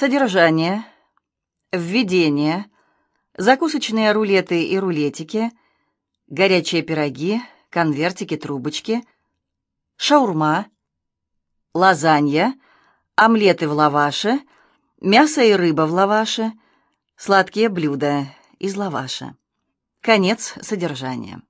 Содержание. Введение. Закусочные рулеты и рулетики. Горячие пироги, конвертики, трубочки. Шаурма. Лазанья. Омлеты в лаваше. Мясо и рыба в лаваше. Сладкие блюда из лаваша. Конец содержания.